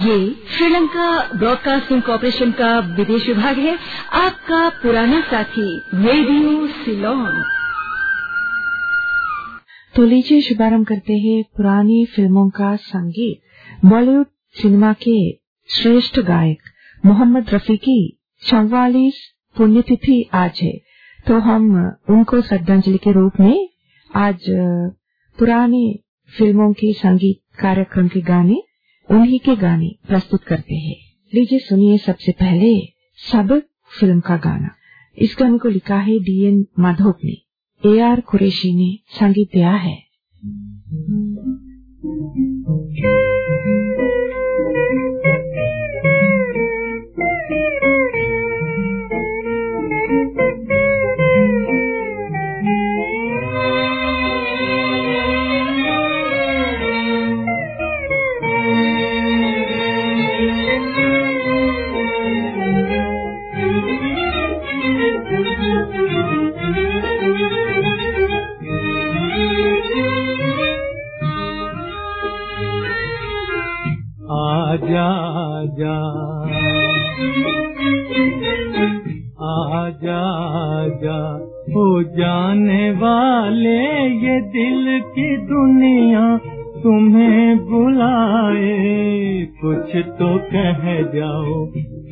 Sri Lanka broadcasting corporation का विदेश विभाग है। आपका पुराना साथी, रेडियो सिलोन। तो लीजिए, शुभारंभ करते हैं पुरानी फ़िल्मों का संगीत। बॉलीवुड सिनेमा के श्रेष्ठ गायक मोहम्मद रफी की चौवालीस पुण्यतिथि आज है। तो हम उनको श्रद्धांजलि के रूप में आज, पुरानी फ़िल्मों के संगीत कार्यक्रम के गाने उन्हीं के गाने प्रस्तुत करते हैं। लीजिए सुनिए सबसे पहले सब फ़िल्म का गाना। इस गाने को लिखा है डीएन माधोक ने। ए आर कुरेशी ने संगीत दिया है। आजा आजा आजा। हो जाने वाले ये दिल की दुनिया तुम्हें बुलाए। कुछ तो कह जाओ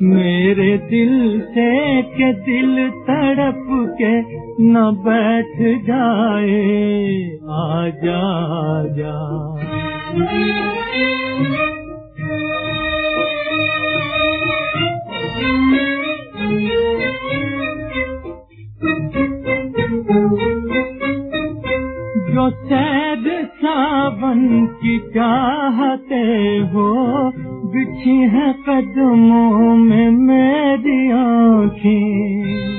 मेरे दिल से के दिल तड़प के न बैठ जाए। आजा जा जो सैद सावन की चाहते हो बिछी है कदमों में मेरी आँखें।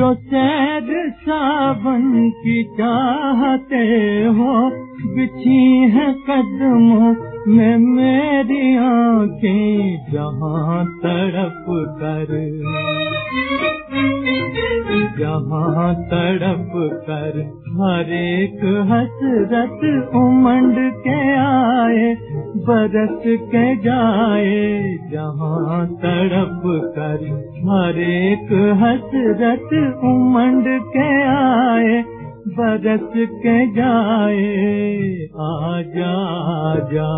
जो सैर सावन की चाहते हो, बिछी है कदमों में मेरी आँखें जहाँ तड़प कर। बरस के जाए। जहाँ तड़प कर हर एक हसरत उमंड के आए, बरस के जाए। आ जा जा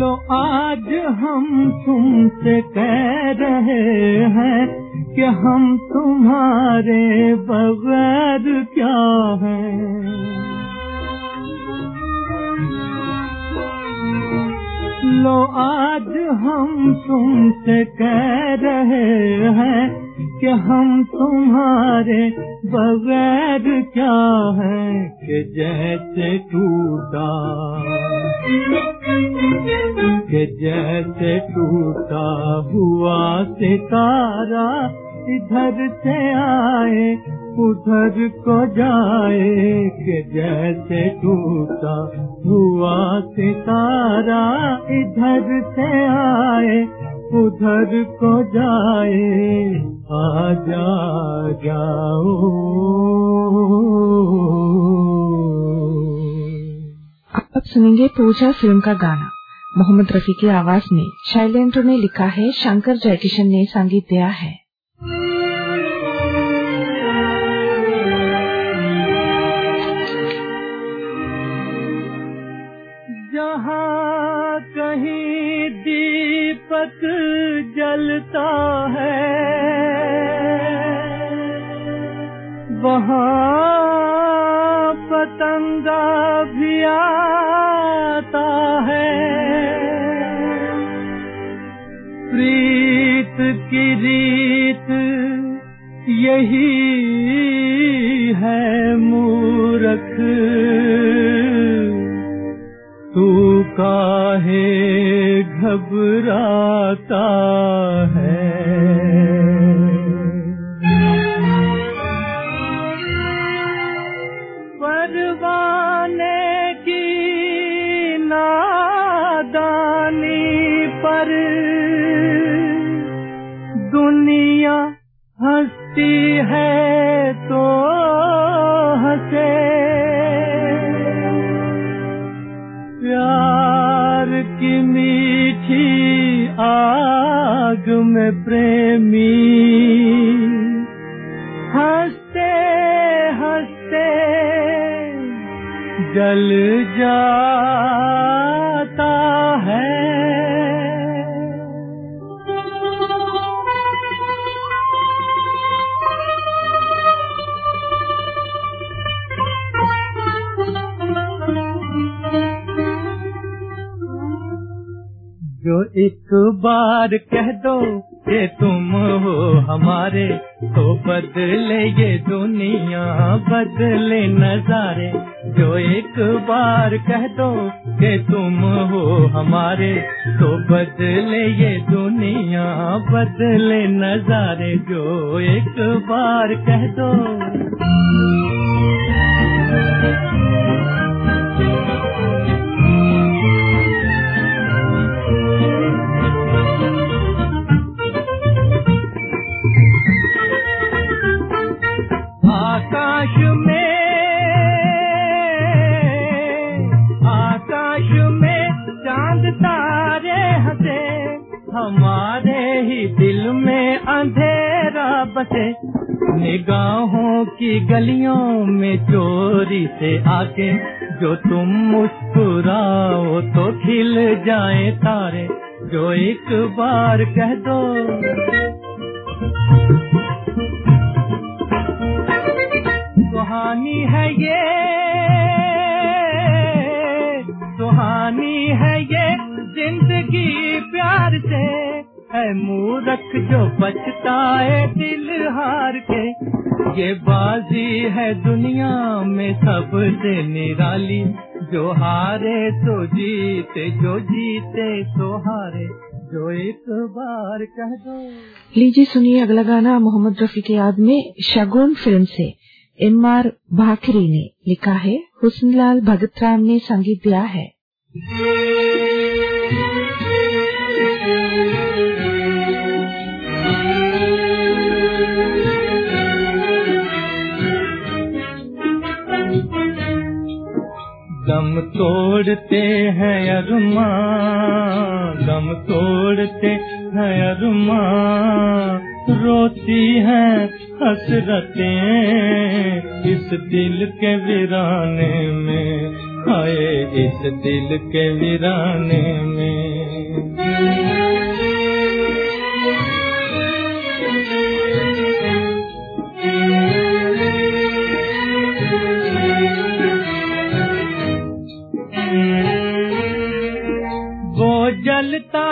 लो, आज हम तुमसे कह रहे हैं कि हम तुम्हारे बगैर क्या हैं? लो, आज हम तुमसे कह रहे हैं कि हम तुम्हारे बगैर क्या है कि जैसे टूटा कि जैसे टूटा हुआ सितारा इधर से आए, उधर को जाए के जैसे टूटा हुआ सितारा इधर से आए, उधर को जाए, आ जा, जाओ। अब सुनेंगे पूजा फ़िल्म का गाना। मोहम्मद रफी की आवाज़ में शैलेंद्र ने लिखा है, शंकर जयकिशन ने संगीत दिया है। कहीं दीपक जलता है वहाँ पतंगा भी आता है। प्रीत की रीत यही है मूरख। तू काहे घबराता है? की मीठी आग में प्रेमी। हँसते हँसते जल जाता है। जो एक बार कह दो कि तुम हो हमारे तो बदले ये दुनिया, बदले नजारे। जो एक बार कह दो कि तुम हो हमारे तो बदले ये दुनिया, बदले नजारे। जो एक बार कह दो। आकाश में आकाश में चाँद तारे हंसे, हमारे ही दिल में अंधेरा बसे, निगाहों की गलियों में चोरी से आके, जो तुम मुस्कुराओ तो खिल जाए तारे, जो एक बार कह दो। सुहानी है ये, सुहानी है ये ज़िंदगी प्यार से। है मूरख जो बचताए दिल हार के। ये बाजी है दुनिया में सबसे निराली। जो हारे तो जीते, जो जीते तो हारे। जो एक बार कह दो। लीजिए सुनिए अगला गाना मोहम्मद रफी के याद में, शगुन फ़िल्म से। एम आर भाखरी ने लिखा है, हुसनलाल भगत राम ने संगीत दिया है। दम तोड़ते हैं अरुमा दम तोड़ते हैं अरुमा रोती हैं हसरतें। इस दिल के वीराने में आए, इस दिल के वीराने में। जलता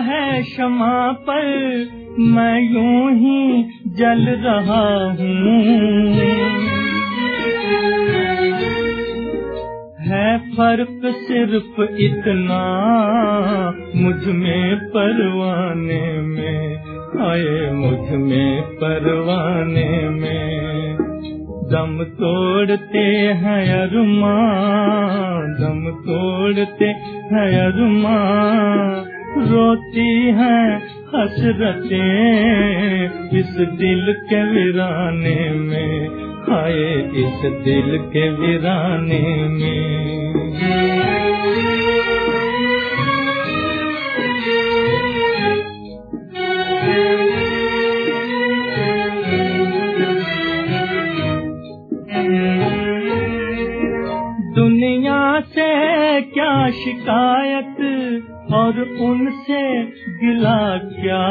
है क्षमा पर मैं यूँ ही जल रहा हूँ। है फ़र्क सिर्फ़ इतना, मुझमें परवाने में, आए मुझमें परवाने में। दम तोड़ते हैं अरुमा दम तोड़ते हैं अरुमा रोती हैं हसरतें इस दिल के वीराने में आए इस दिल के वीराने में। दुनिया से क्या शिकायत और उनसे गिला क्या?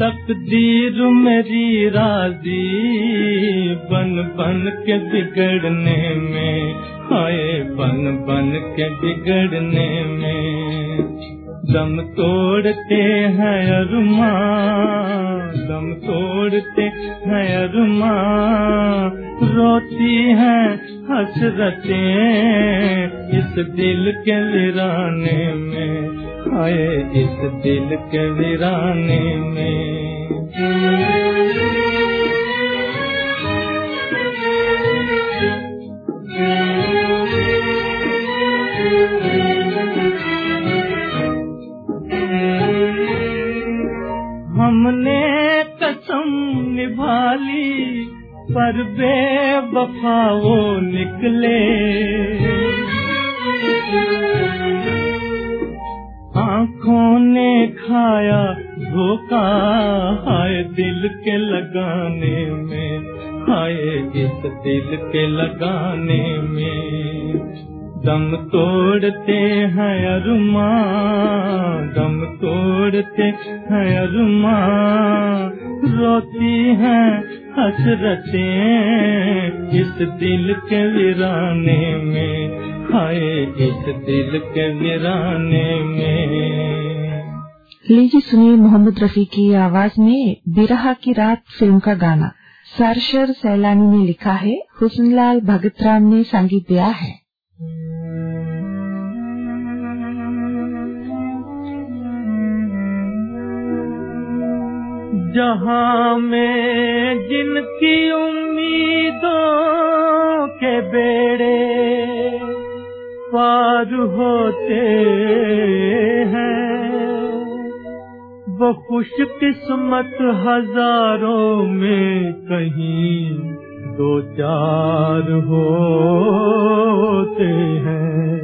तकदीर मेरी राज़ी बन बन के बिगड़ने में आए बन बन के बिगड़ने में। दम तोड़ते हैं अरुमा दम तोड़ते हैं अरुमा रोती हैं हसरतें इस दिल के वीराने में आए इस दिल के वीराने में। पर बेवफा वो निकले। आँखों ने खाया धोखा, हाय दिल के लगाने में, हाय इस दिल के लगाने में। दम तोड़ते हैं अरुमा, दम तोड़ते हैं अरुमा रोती हैं हसरते। इस दिल के वीराने में, हाय, इस दिल के वीराने में। लीजिए सुनिए मोहम्मद रफी की आवाज़ में बिरहा की रात फ़िल्म का गाना। सरशर सैलानी ने लिखा है, हुसनलाल भगतराम ने संगीत दिया है। जहाँ में जिनकी उम्मीदों के बेड़े पार होते हैं, वो खुश किस्मत हज़ारों में कहीं दो चार होते हैं।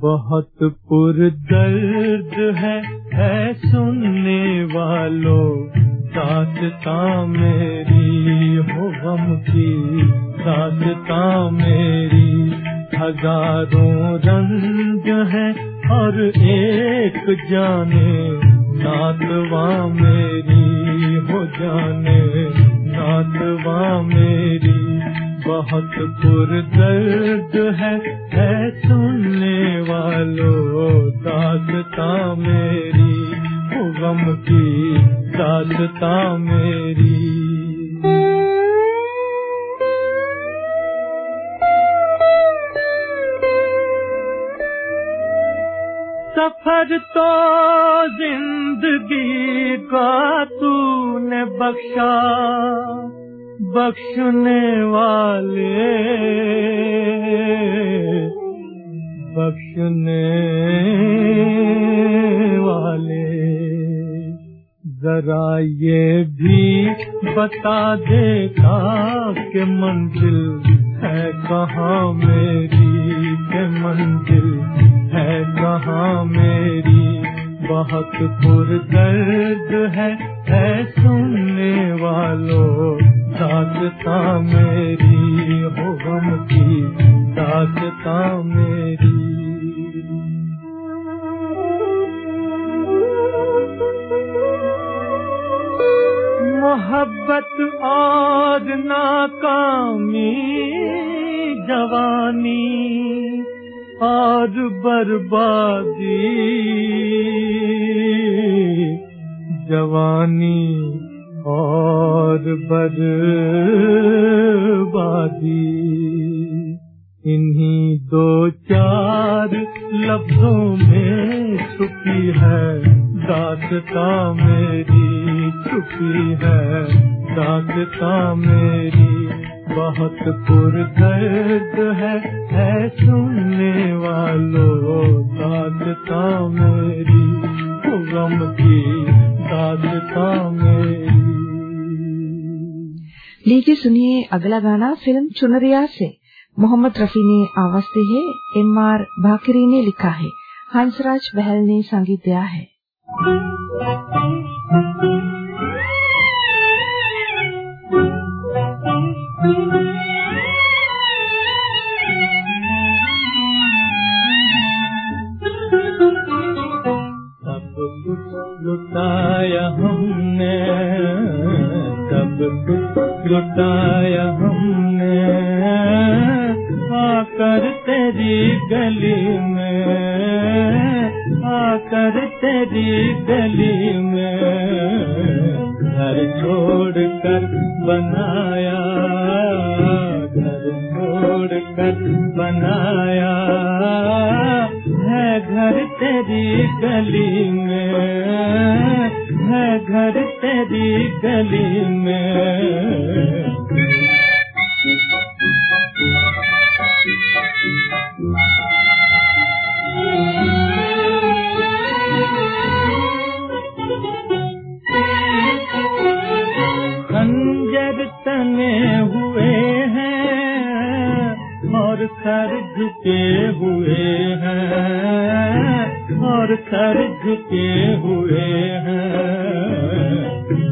बहुत पुर दर्द है है सुनने वालों दासता मेरी, हो गम की दासता मेरी। हज़ारों रंग है और एक जाने, नातवा मेरी, हो जाने, नातवा मेरी। बहुत पुरदर्द है है सुनने वालों, दासता मेरी गम की दासता मेरी। सफ़र तो ज़िंदगी का तूने बख्शा। बख्शने वाले बख्शने वाले। जरा ये भी बता देता कि मंजिल है कहाँ मेरी, के मंजिल है कहाँ मेरी। बहुत पुरदर्द है है सुनने वालों दासता मेरी हो गम की दासता मेरी। मोहब्बत और नाकामी जवानी और बर्बादी जवानी। और बर्बादी। इन्हीं दो चार लफ्जों में छुपी है, दासता मेरी छुपी है, दासता मेरी। बहुत पुरदर्द है है सुनने वालों, दासता मेरी। गम की मेरी लीजिए सुनिए अगला गाना फ़िल्म चुनरिया से। मोहम्मद रफी ने आवाज़ दी है, एम आर भाकरी ने लिखा है। हंसराज बहल ने संगीत दिया है। गली में है घर तेरी गली में। हुए हैं और सर झुके हुए हैं।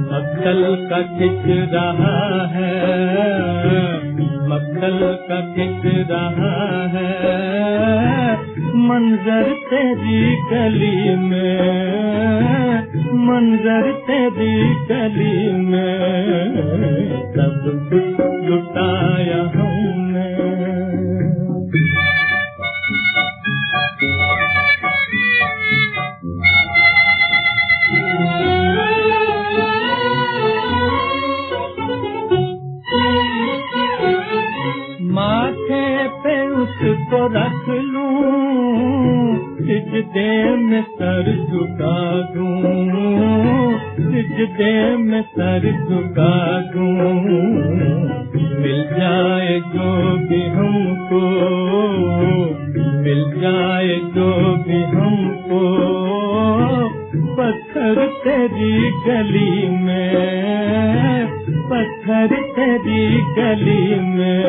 मक्खल का खिच रहा है। मक्खल का खिच रहा है। मंजर तेरी गली सिजदे में सर झुका दूं मिल जाए जो भी हमको मिल जाए जो भी हमको। पत्थर तेरी गली में पत्थर तेरी गली में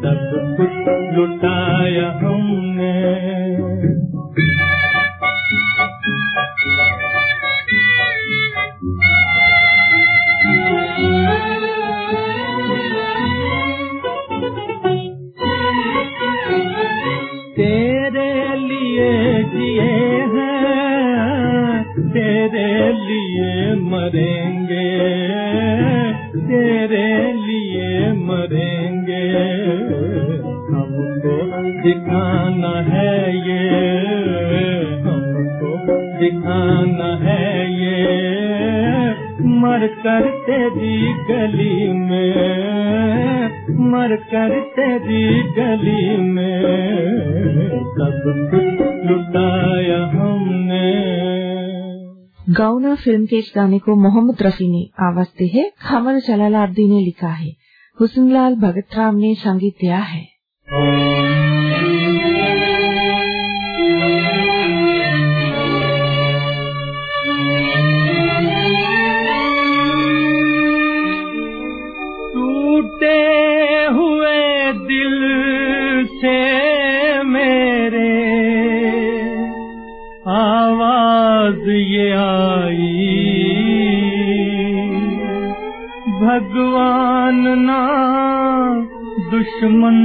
सब कुछ लुटाया हमने दिखाना है ये। मर कर तेरी गली में मर कर तेरी गली में सब कुछ लुटाया हमने। गाउना फ़िल्म के इस गाने को मोहम्मद रफी ने आवाज़ दी है। खमर जलालाब्दी ने लिखा है। हुसनलाल भगत राम ने संगीत दिया है। भगवान ना, दुश्मन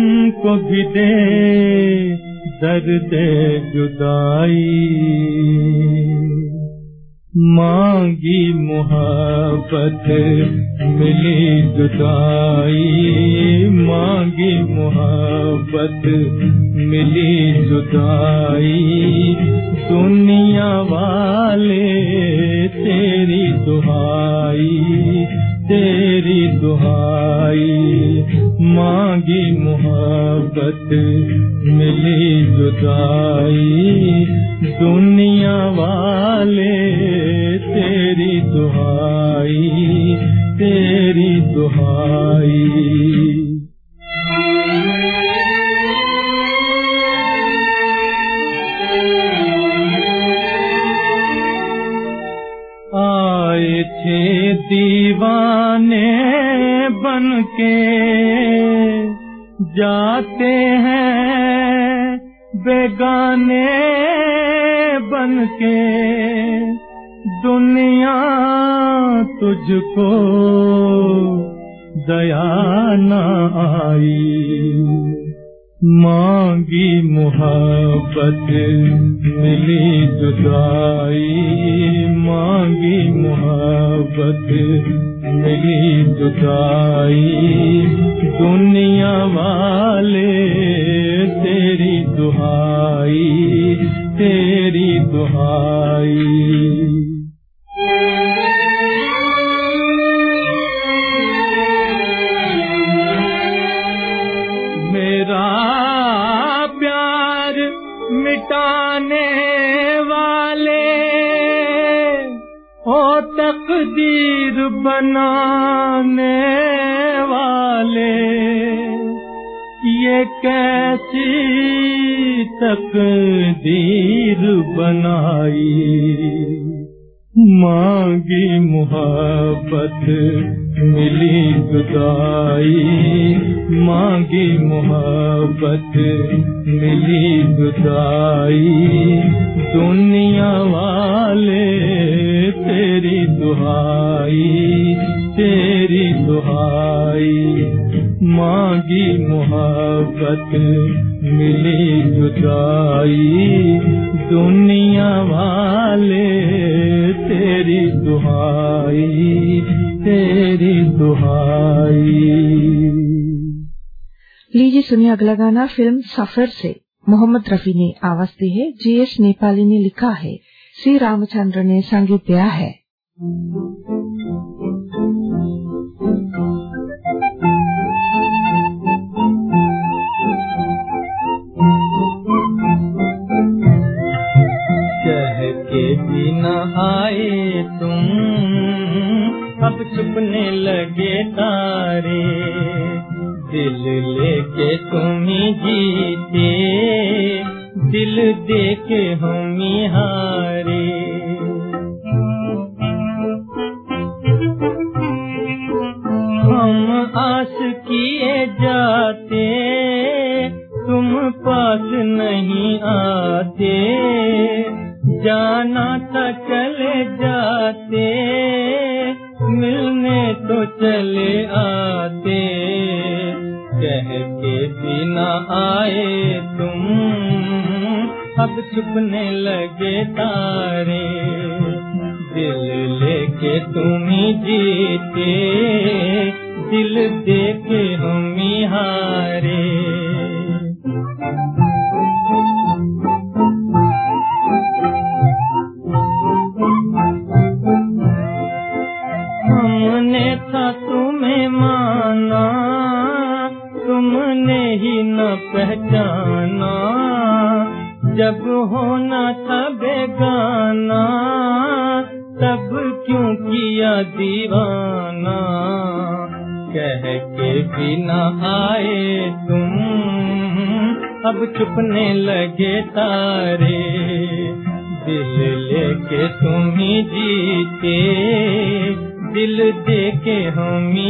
को भी दे दर्द जुदाई। मांगी मोहब्बत मिली जुदाई। मांगी मोहब्बत मिली जुदाई। दुनिया वाले तेरी दुहाई। तेरी दुहाई मांगी मोहब्बत मिली जुदाई। दुनिया वाले तेरी दुहाई तेरी दुहाई। दीवाने बन के जाते हैं बेगाने बन के दुनिया तुझको दया न आई। मांगी मोहब्बत मिली जुदाई। मांगी मोहब्बत मिली जुदाई। दुनिया वाले तेरी दुहाई तेरी दुहाई मिटाने वाले ओ तकदीर बनाने वाले। ये कैसी तकदीर बनाई? मांगी मोहब्बत मिली जुदाई मांगी मोहब्बत मिली जुदाई दुनिया वाले तेरी दुहाई तेरी दुहाई। मांगी मोहब्बत मिली जुदाई, दुनिया वाले, तेरी दुहाई तेरी दुहाई। लीजिए सुनिए अगला गाना, फ़िल्म सफ़र से। मोहम्मद रफी ने आवाज़ दी है जीएस नेपाली ने लिखा है। सी रामचंद्र ने संगीत दिया है।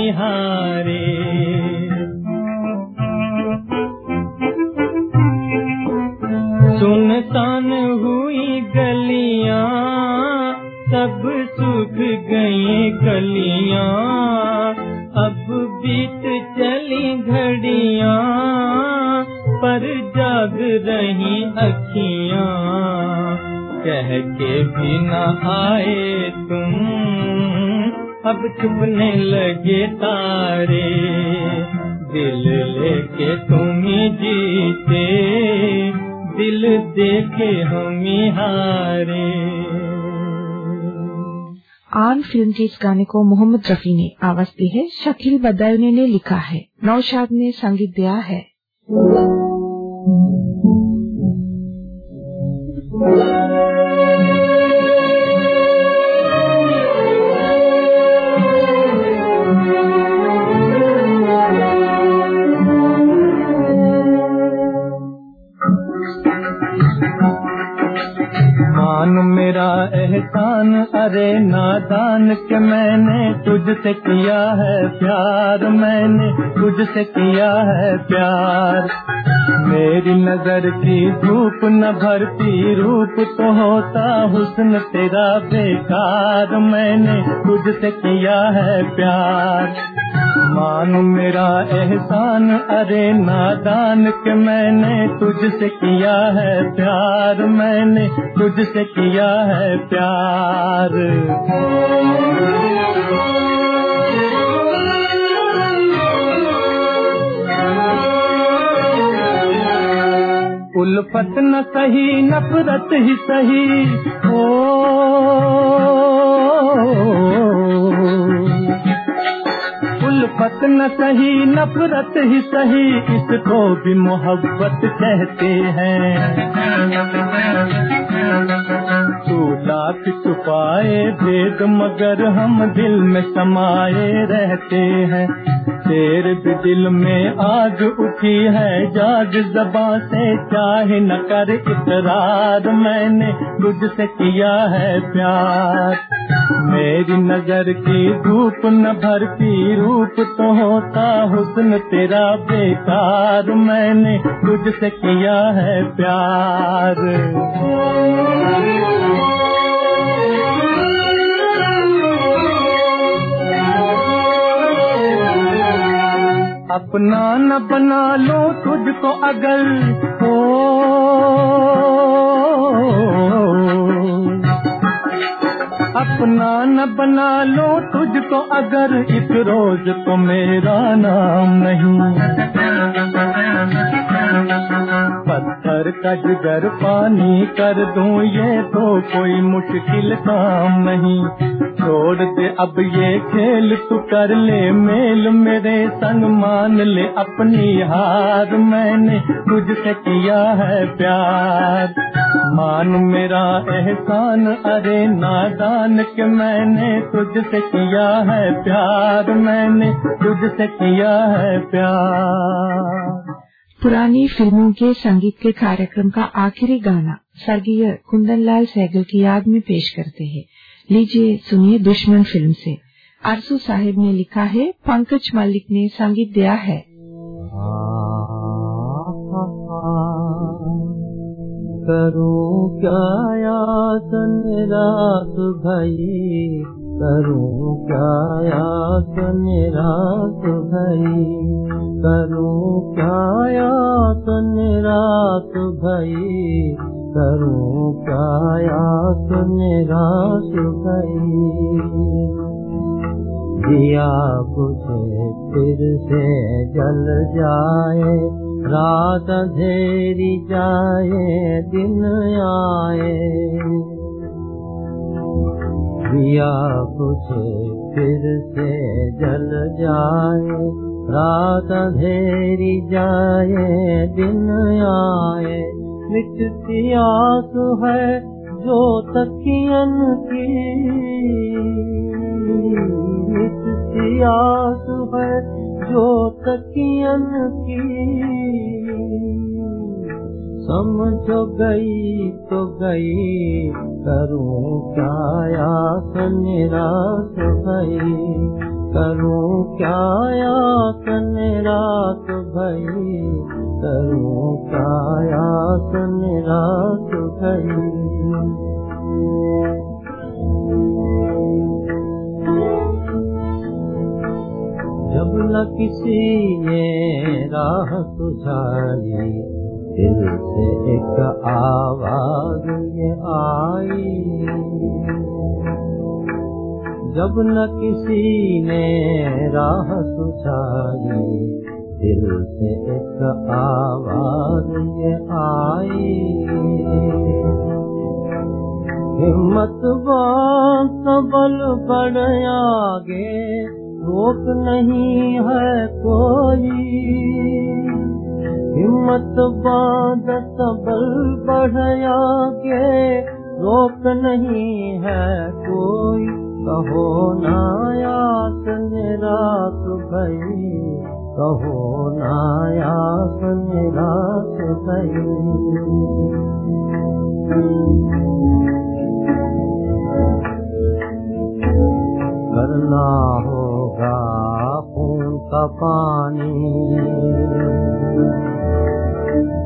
हम ही हारे सुनसान हुई गलियाँ, सब सूख गई कलियाँ। अब बीत चली घड़ियाँ, पर जाग रही अखियाँ। कह के बिना आए तुम अब छुपने लगे तारे दिल लेके तुम ही जीते दिल देके हम ही हारे। आन फ़िल्म के इस गाने को मोहम्मद रफी ने आवाज़ दी है। शकील बदायूनी ने लिखा है। नौशाद ने संगीत दिया है। मान एहसान, अरे नादान के मैंने तुझसे किया है प्यार, मैंने तुझसे किया है प्यार। मेरी नज़र की धूप न भरती, रूप तो होता हुस्न तेरा बेकार। मैंने तुझसे किया है प्यार। मान मेरा एहसान, अरे नादान के मैंने तुझसे किया है प्यार। मैंने तुझसे किया है प्यार। उल्फत न सही, नफरत ही सही। ओ। उल्फत न सही, नफरत ही सही, इसको भी मोहब्बत कहते हैं। तू लाख छुपाए भेद मगर हम दिल में समाये रहते हैं। तेरे भी दिल में आग उठी है, जाग जबा से चाहे न कर इकरार। मैंने तुझसे किया है प्यार। मेरी नज़र की धूप न भरती, रूप तो होता हुस्न तेरा बेकार। मैंने तुझसे किया है प्यार। अपना न बना लो तुझको अगर। हो अपना न बना लो तुझको अगर एक रोज तो मेरा नाम नहीं। पत्थर का जिगर पानी कर दूँ ये तो कोई मुश्किल काम नहीं। छोड़ दे, अब ये खेल तू कर ले, मेल मेरे संग मान ले, अपनी हार मैंने तुझसे किया है प्यार। मान मेरा एहसान, अरे नादान के मैंने तुझसे किया है प्यार, मैंने तुझसे किया है प्यार। पुरानी फ़िल्मों के संगीत के कार्यक्रम का आखिरी गाना स्वर्गीय कुंदनलाल सहगल की याद में पेश करते हैं। लीजिए, सुनिए दुश्मन फ़िल्म से। अरसू साहिब ने लिखा है, पंकज मलिक ने संगीत दिया है। करूँ क्या यातन रात भई? करूँ क्या यातन रात भई? करूँ क्या यातन रात भई? करूँ क्या रात भई दिया बुझे फिर से जल जाए, रात अंधेरी जाए, दिन आए। दिया बुझे फिर से जल जाए, रात अंधेरी जाए, दिन आए। मिटती आस है जो तकियन की मिटती आस है जो तकियन की समझो गई तो गई करूं क्या यास निराश भई करूँ क्या यास रात भई? करूँ क्या यास निराश जब न किसी ने राह सुझाई दिल से एक आवाज़ ये आई। जब न किसी ने राह सुझाई दिल से एक आवाज़ ये आई। हिम्मत बात बल बढ़ आगे, रोक नहीं है कोई। हिम्मत बात बल बढ़ आगे, रोक नहीं है कोई। निराश भई। करना होगा खून का पानी।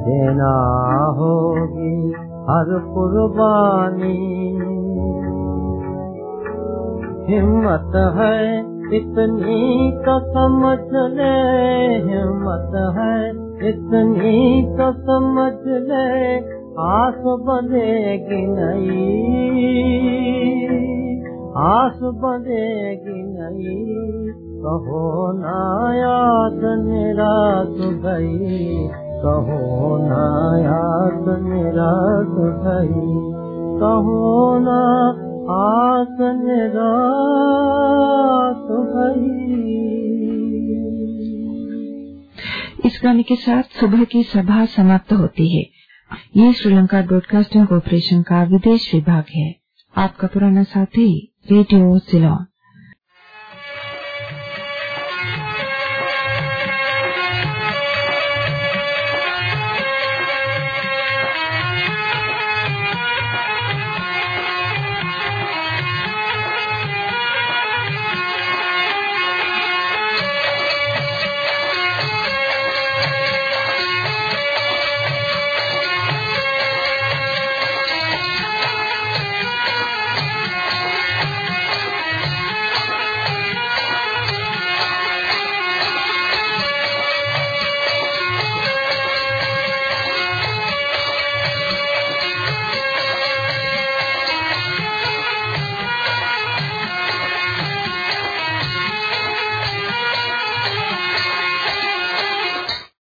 देना होगी हर कुर्बानी हिम्मत है, इतनी तो समझ ले, हिम्मत है, इतनी तो समझ ले आस बनेगी नहीं आस बनेगी नहीं कहो नायास निराश गई कहो नायास निराश गई कहो ना आस रात इस गाने के साथ सुबह की सभा समाप्त होती है। ये श्रीलंका ब्रॉडकास्टिंग कॉरपोरेशन का विदेश विभाग है। आपका पुराना साथी, रेडियो सिलोन।